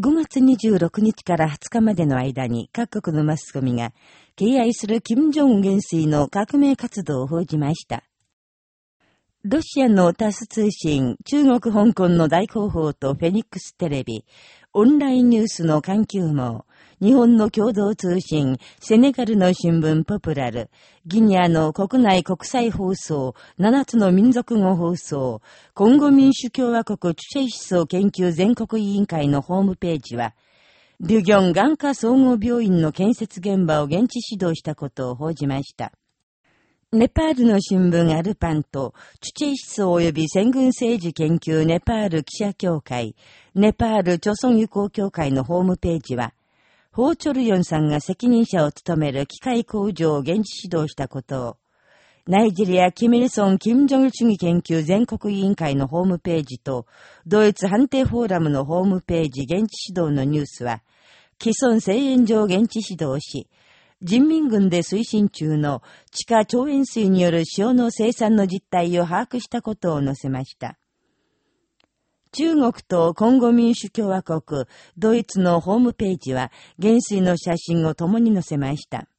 5月26日から20日までの間に各国のマスコミが敬愛する金正恩元帥の革命活動を報じました。ロシアのタス通信、中国香港の大広報とフェニックステレビ、オンラインニュースの環球網、日本の共同通信、セネガルの新聞ポプラル、ギニアの国内国際放送、7つの民族語放送、コンゴ民主共和国チュチェイ思想研究全国委員会のホームページは、ビュギョン眼科総合病院の建設現場を現地指導したことを報じました。ネパールの新聞アルパンと、チュチェイ思想及び戦軍政治研究ネパール記者協会、ネパール朝鮮友好協会のホームページは、ホーチョルヨンさんが責任者を務める機械工場を現地指導したことを、ナイジェリア・キミルソン・キム・ジョン主義研究全国委員会のホームページと、ドイツ判定フォーラムのホームページ現地指導のニュースは、既存製塩場現地指導し、人民軍で推進中の地下超塩水による塩の生産の実態を把握したことを載せました。中国とコンゴ民主共和国、ドイツのホームページは、元帥の写真を共に載せました。